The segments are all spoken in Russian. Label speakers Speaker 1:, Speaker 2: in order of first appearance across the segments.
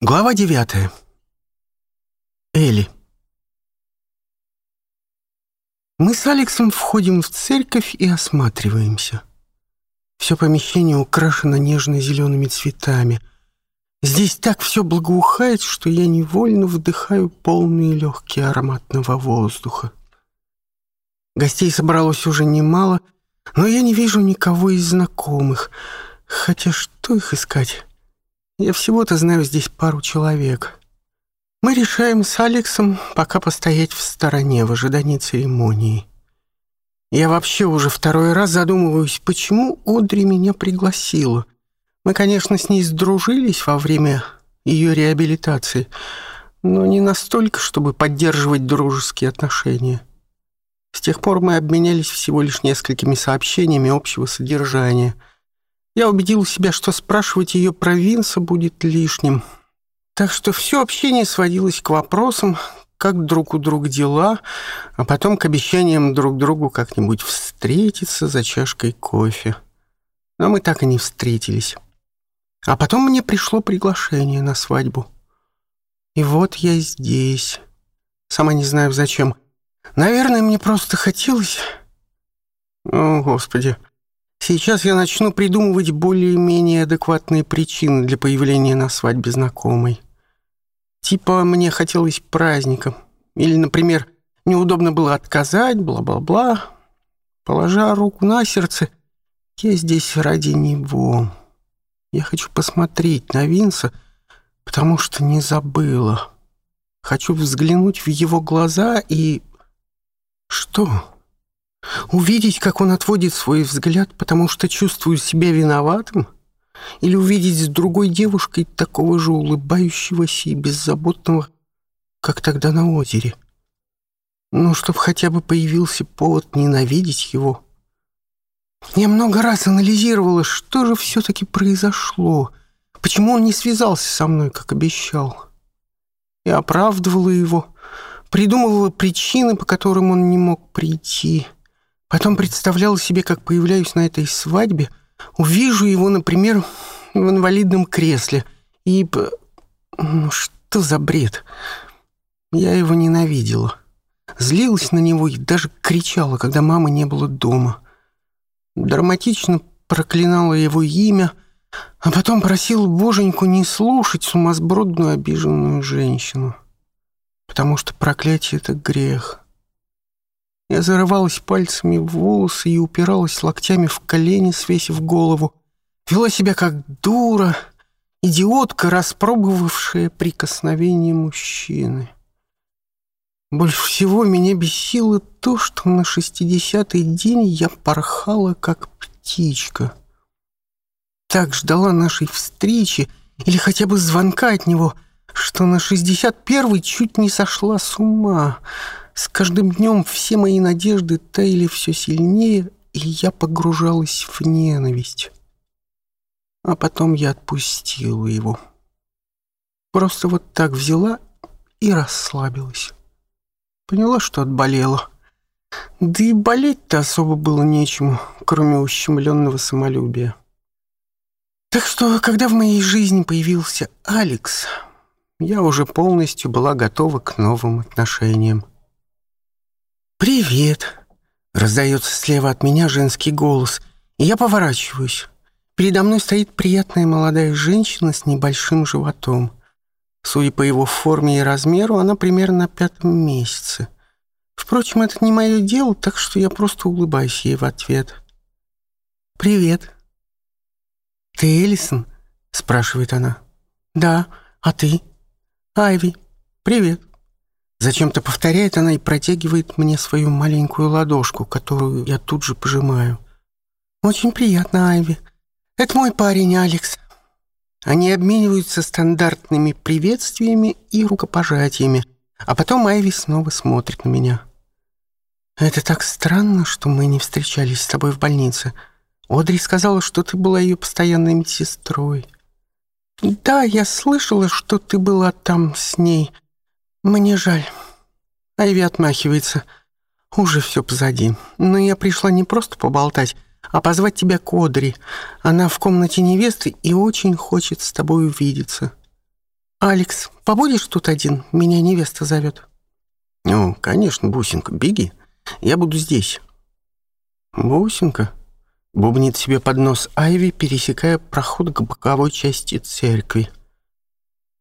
Speaker 1: Глава 9. Элли. Мы с Алексом входим в церковь и осматриваемся. Все помещение украшено нежно-зелеными цветами. Здесь так все благоухает, что я невольно вдыхаю полные легкие ароматного воздуха. Гостей собралось уже немало, но я не вижу никого из знакомых, хотя что их искать? Я всего-то знаю здесь пару человек. Мы решаем с Алексом пока постоять в стороне в ожидании церемонии. Я вообще уже второй раз задумываюсь, почему Одри меня пригласила. Мы, конечно, с ней сдружились во время ее реабилитации, но не настолько, чтобы поддерживать дружеские отношения. С тех пор мы обменялись всего лишь несколькими сообщениями общего содержания — я убедил себя, что спрашивать ее про Винса будет лишним. Так что все общение сводилось к вопросам, как друг у друга дела, а потом к обещаниям друг другу как-нибудь встретиться за чашкой кофе. Но мы так и не встретились. А потом мне пришло приглашение на свадьбу. И вот я здесь. Сама не знаю зачем. Наверное, мне просто хотелось... О, Господи, Сейчас я начну придумывать более-менее адекватные причины для появления на свадьбе знакомой. Типа мне хотелось праздником. Или, например, неудобно было отказать, бла-бла-бла. Положа руку на сердце, я здесь ради него. Я хочу посмотреть на Винса, потому что не забыла. Хочу взглянуть в его глаза и... Что? Увидеть, как он отводит свой взгляд, потому что чувствует себя виноватым? Или увидеть с другой девушкой такого же улыбающегося и беззаботного, как тогда на озере? Ну, чтобы хотя бы появился повод ненавидеть его. Я много раз анализировала, что же все-таки произошло, почему он не связался со мной, как обещал. Я оправдывала его, придумывала причины, по которым он не мог прийти — Потом представлял себе, как появляюсь на этой свадьбе, увижу его, например, в инвалидном кресле. И... Ну что за бред? Я его ненавидела. Злилась на него и даже кричала, когда мамы не было дома. Драматично проклинала его имя, а потом просила боженьку не слушать сумасбродную обиженную женщину. Потому что проклятие — это грех. — я зарывалась пальцами в волосы и упиралась локтями в колени, свесив голову. Вела себя как дура, идиотка, распробовавшая прикосновение мужчины. Больше всего меня бесило то, что на шестидесятый день я порхала, как птичка. Так ждала нашей встречи или хотя бы звонка от него, что на шестьдесят первый чуть не сошла с ума — с каждым днем все мои надежды таяли все сильнее, и я погружалась в ненависть. А потом я отпустила его. Просто вот так взяла и расслабилась. Поняла, что отболела. Да и болеть-то особо было нечему, кроме ущемленного самолюбия. Так что, когда в моей жизни появился Алекс, я уже полностью была готова к новым отношениям. «Привет!» — раздается слева от меня женский голос. Я поворачиваюсь. Передо мной стоит приятная молодая женщина с небольшим животом. Судя по его форме и размеру, она примерно на пятом месяце. Впрочем, это не мое дело, так что я просто улыбаюсь ей в ответ. «Привет!» «Ты Элисон?» — спрашивает она. «Да, а ты?» «Айви, привет!» Зачем-то повторяет она и протягивает мне свою маленькую ладошку, которую я тут же пожимаю. «Очень приятно, Айви. Это мой парень, Алекс». Они обмениваются стандартными приветствиями и рукопожатиями, а потом Айви снова смотрит на меня. «Это так странно, что мы не встречались с тобой в больнице. Одри сказала, что ты была ее постоянной медсестрой». «Да, я слышала, что ты была там с ней». Мне жаль. Айви отмахивается. Уже все позади. Но я пришла не просто поболтать, а позвать тебя к Одри. Она в комнате невесты и очень хочет с тобой увидеться. «Алекс, побудешь тут один? Меня невеста зовет».
Speaker 2: «Ну, конечно, Бусинка, беги. Я буду здесь».
Speaker 1: «Бусинка?» — бубнит себе под нос Айви, пересекая проход к боковой части церкви.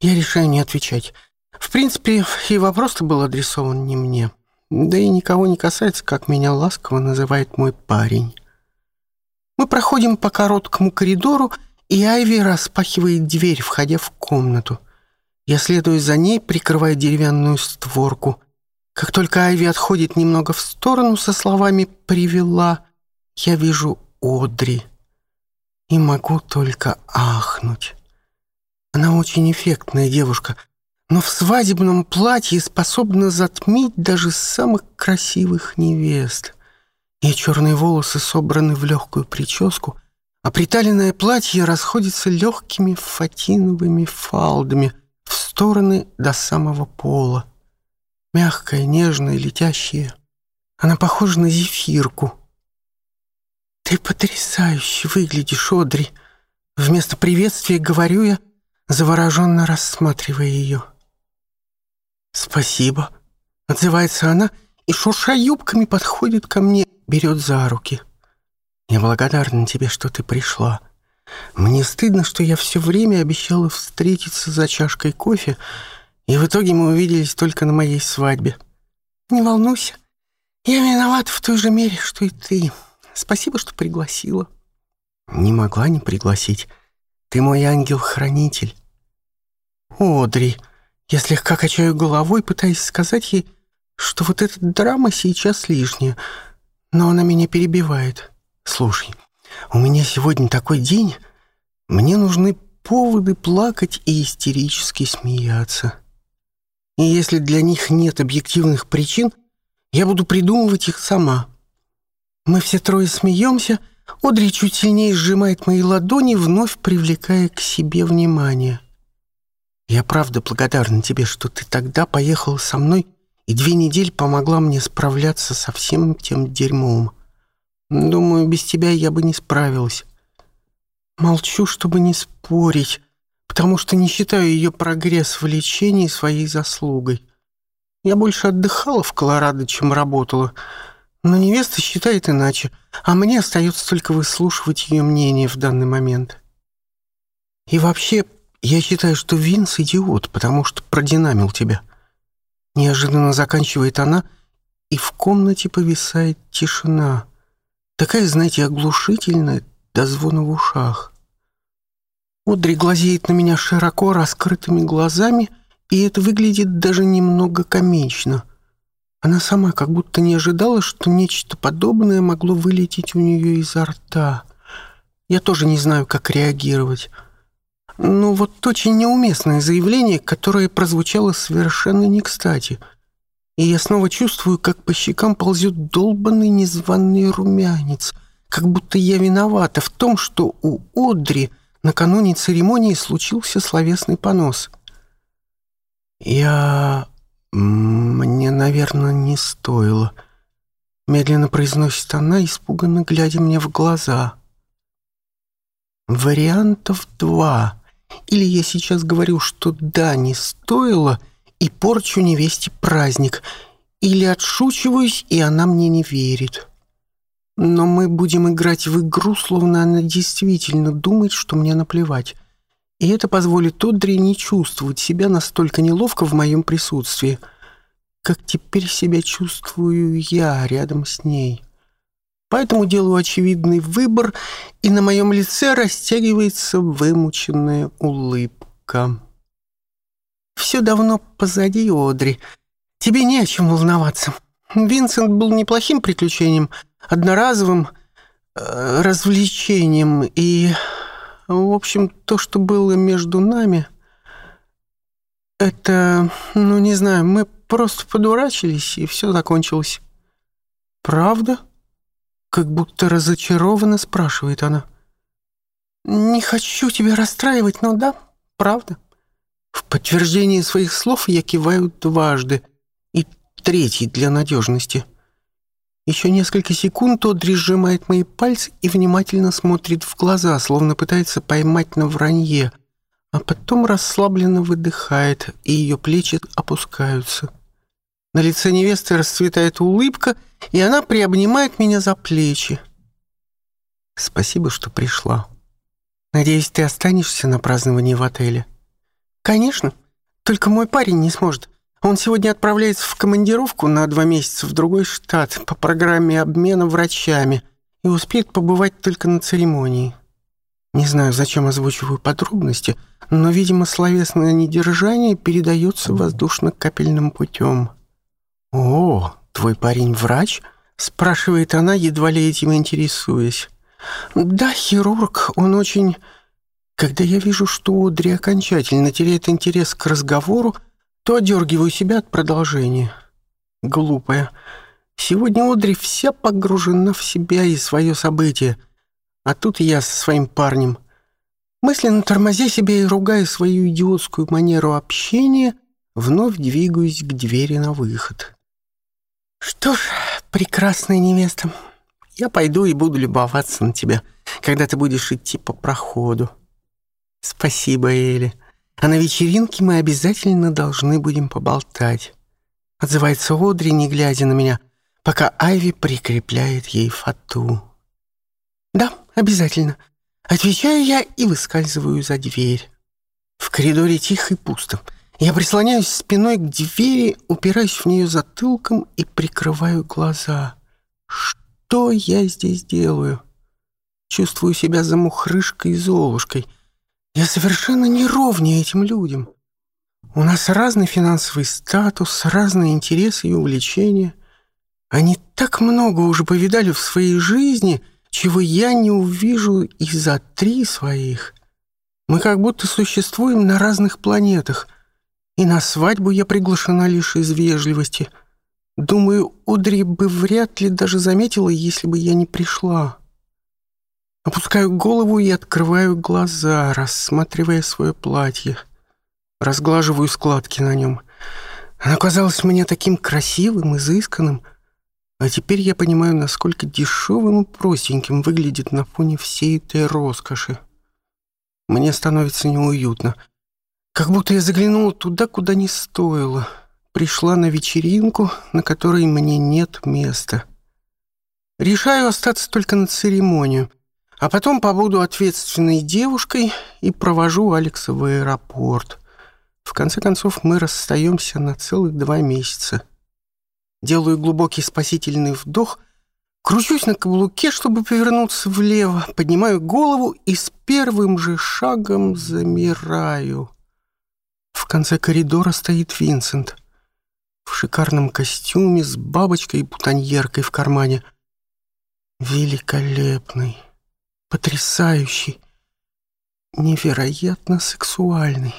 Speaker 1: «Я решаю не отвечать». В принципе, и вопрос был адресован не мне. Да и никого не касается, как меня ласково называет мой парень. Мы проходим по короткому коридору, и Айви распахивает дверь, входя в комнату. Я следую за ней, прикрывая деревянную створку. Как только Айви отходит немного в сторону со словами «привела», я вижу Одри и могу только ахнуть. Она очень эффектная девушка — но в свадебном платье способна затмить даже самых красивых невест. Ее черные волосы собраны в легкую прическу, а приталенное платье расходится легкими фатиновыми фалдами в стороны до самого пола. Мягкое, нежное, летящее. Она похожа на зефирку. «Ты потрясающе выглядишь, Одри!» Вместо приветствия говорю я, завороженно рассматривая ее. «Спасибо», — отзывается она, и, шуша юбками, подходит ко мне, берет за руки. «Я благодарна тебе, что ты пришла. Мне стыдно, что я все время обещала встретиться за чашкой кофе, и в итоге мы увиделись только на моей свадьбе. Не волнуйся, я виноват в той же мере, что и ты. Спасибо, что пригласила». «Не могла не пригласить. Ты мой ангел-хранитель». «Одри», я слегка качаю головой, пытаясь сказать ей, что вот эта драма сейчас лишняя, но она меня перебивает. Слушай, у меня сегодня такой день, мне нужны поводы плакать и истерически смеяться. И если для них нет объективных причин, я буду придумывать их сама. Мы все трое смеемся, Одри чуть сильнее сжимает мои ладони, вновь привлекая к себе внимание. — я правда благодарна тебе, что ты тогда поехал со мной и две недели помогла мне справляться со всем тем дерьмом. Думаю, без тебя я бы не справилась. Молчу, чтобы не спорить, потому что не считаю ее прогресс в лечении своей заслугой. Я больше отдыхала в Колорадо, чем работала, но невеста считает иначе, а мне остается только выслушивать ее мнение в данный момент. И вообще, я считаю, что Винс идиот, потому что продинамил тебя. Неожиданно заканчивает она, и в комнате повисает тишина. Такая, знаете, оглушительная, до звона в ушах. Одри глазеет на меня широко раскрытыми глазами, и это выглядит даже немного комично. Она сама как будто не ожидала, что нечто подобное могло вылететь у нее изо рта. Я тоже не знаю, как реагировать. Ну вот очень неуместное заявление, которое прозвучало совершенно не кстати. И я снова чувствую, как по щекам ползет долбанный незваный румянец, как будто я виновата в том, что у Одри накануне церемонии случился словесный понос. Я... мне, наверное, не стоило. Медленно произносит она, испуганно глядя мне в глаза. Вариантов два — или я сейчас говорю, что да, не стоило, и порчу невесте праздник, или отшучиваюсь, и она мне не верит. Но мы будем играть в игру, словно она действительно думает, что мне наплевать. И это позволит Тодри не чувствовать себя настолько неловко в моем присутствии, как теперь себя чувствую я рядом с ней». Поэтому делаю очевидный выбор, и на моем лице растягивается вымученная улыбка. Все давно позади, Одри. Тебе не о чем волноваться. Винсент был неплохим приключением, одноразовым э, развлечением, и, в общем, то, что было между нами, это, ну, не знаю, мы просто подурачились, и все закончилось. Правда? — как будто разочарованно спрашивает она. «Не хочу тебя расстраивать, но да, правда». В подтверждение своих слов я киваю дважды и третий для надежности. Еще несколько секунд Одри сжимает мои пальцы и внимательно смотрит в глаза, словно пытается поймать на вранье, а потом расслабленно выдыхает, и ее плечи опускаются. На лице невесты расцветает улыбка, и она приобнимает меня за плечи. Спасибо, что пришла. Надеюсь, ты останешься на праздновании в отеле. Конечно. Только мой парень не сможет. Он сегодня отправляется в командировку на два месяца в другой штат по программе обмена врачами и успеет побывать только на церемонии. Не знаю, зачем озвучиваю подробности, но, видимо, словесное недержание передается воздушно-капельным путем. «О, твой парень врач?» – спрашивает она, едва ли этим интересуясь. «Да, хирург, он очень...» Когда я вижу, что Одри окончательно теряет интерес к разговору, то одергиваю себя от продолжения. Глупая. Сегодня Одри вся погружена в себя и свое событие. А тут я со своим парнем. Мысленно тормозя себя и ругая свою идиотскую манеру общения, вновь двигаюсь к двери на выход. Что ж, прекрасная невеста, я пойду и буду любоваться на тебя, когда ты будешь идти по проходу. Спасибо, Эли. А на вечеринке мы обязательно должны будем поболтать. Отзывается Одри, не глядя на меня, пока Айви прикрепляет ей фату. Да, обязательно. Отвечаю я и выскальзываю за дверь. В коридоре тихо и пусто. Я прислоняюсь спиной к двери, упираюсь в нее затылком и прикрываю глаза. Что я здесь делаю? Чувствую себя замухрышкой и золушкой. Я совершенно не ровнее этим людям. У нас разный финансовый статус, разные интересы и увлечения. Они так много уже повидали в своей жизни, чего я не увижу и за три своих. Мы как будто существуем на разных планетах, и на свадьбу я приглашена лишь из вежливости. Думаю, Удри бы вряд ли даже заметила, если бы я не пришла. Опускаю голову и открываю глаза, рассматривая свое платье. Разглаживаю складки на нем. Оно казалось мне таким красивым, изысканным. А теперь я понимаю, насколько дешевым и простеньким выглядит на фоне всей этой роскоши. Мне становится неуютно — как будто я заглянула туда, куда не стоило. Пришла на вечеринку, на которой мне нет места. Решаю остаться только на церемонию, а потом побуду ответственной девушкой и провожу Алекса в аэропорт. В конце концов, мы расстаемся на целых два месяца. Делаю глубокий спасительный вдох — Кручусь на каблуке, чтобы повернуться влево, поднимаю голову и с первым же шагом замираю. В конце коридора стоит Винсент. В шикарном костюме с бабочкой и бутоньеркой в кармане. Великолепный, потрясающий, невероятно сексуальный.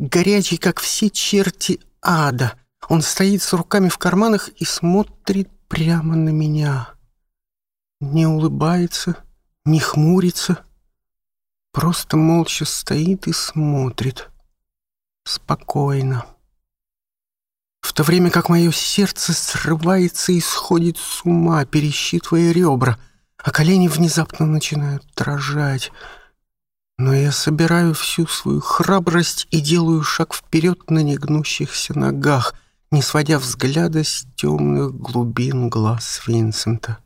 Speaker 1: Горячий, как все черти ада. Он стоит с руками в карманах и смотрит прямо на меня. Не улыбается, не хмурится. Просто молча стоит и смотрит. — спокойно. В то время как мое сердце срывается и сходит с ума, пересчитывая ребра, а колени внезапно начинают дрожать. Но я собираю всю свою храбрость и делаю шаг вперед на негнущихся ногах, не сводя взгляда с темных глубин глаз Винсента.